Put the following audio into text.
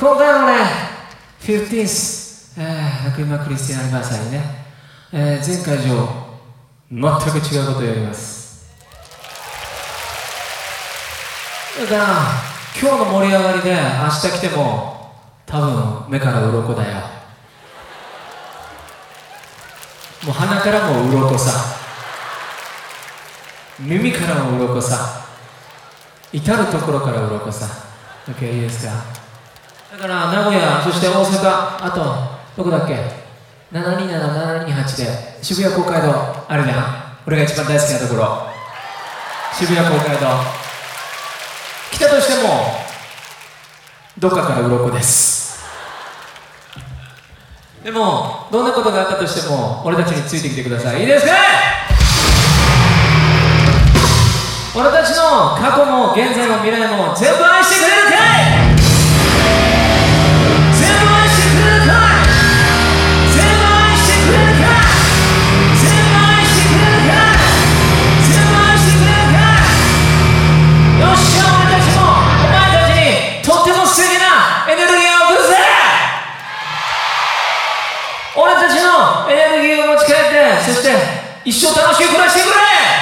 今回もね 15th、えー、100今クリスティアンバーサリーね、えー、前回上全く違うことをやります。だから今日の盛り上がりで明日来ても多分目から鱗だよ。もう鼻からも鱗さ。耳からも鱗さ。至る所から鱗さ。OK いいですか？だから名古屋そして大阪あとどこだっけ？727728で渋谷公会堂あるじゃん。俺が一番大好きなところ。渋谷公会堂。来たとしてもどっかから鱗です。でもどんなことがあったとしても俺たちについてきてください。いいですか俺たちの過去も現在も未来も全部愛してくれして一生楽しく暮らしてくれ。